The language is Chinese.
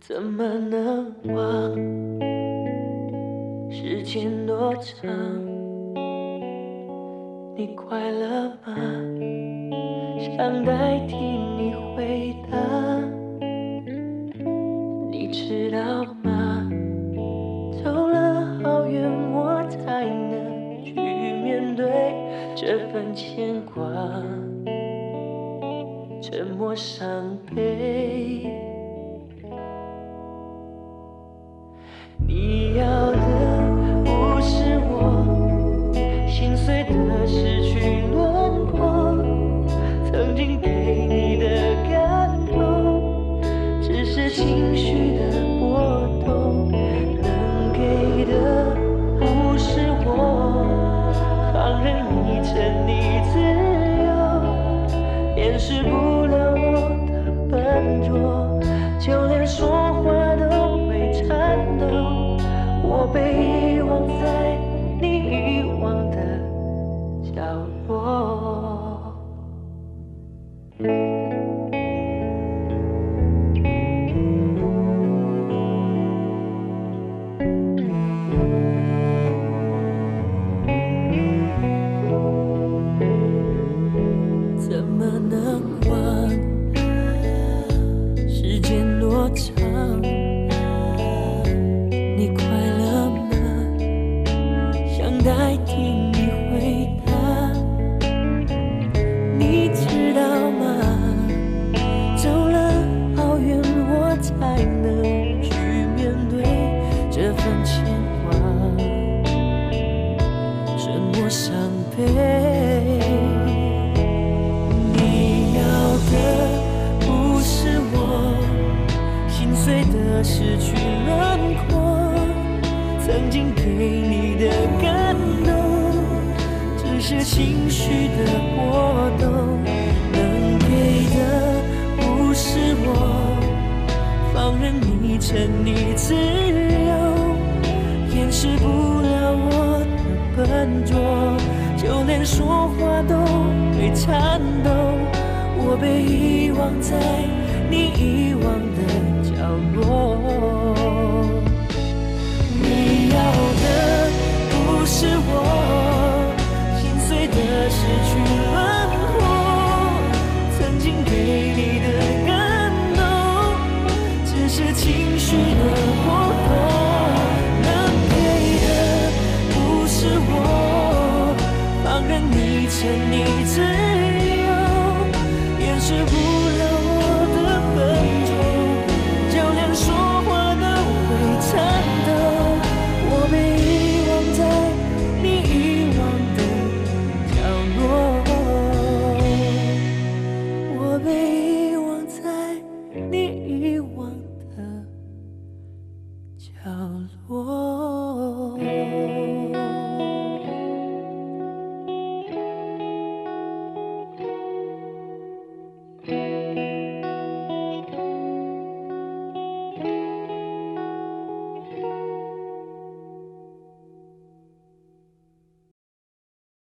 怎么能忘？时间多长？你快乐吗？想代替你回答。你知道吗？走了好远，我才能去面对这份牵挂。沉默伤悲。由，掩饰不了我的笨拙，就连说话都会颤抖。我被遗忘在你遗忘的角落。怎么能牵挂，沉默伤悲。你要的不是我心碎的失去轮廓，曾经给你的感动，只是情绪的波动。能给的不是我放任你沉溺自，掩饰不了我的笨拙，就连说话都会颤抖。我被遗忘在你遗忘的角落。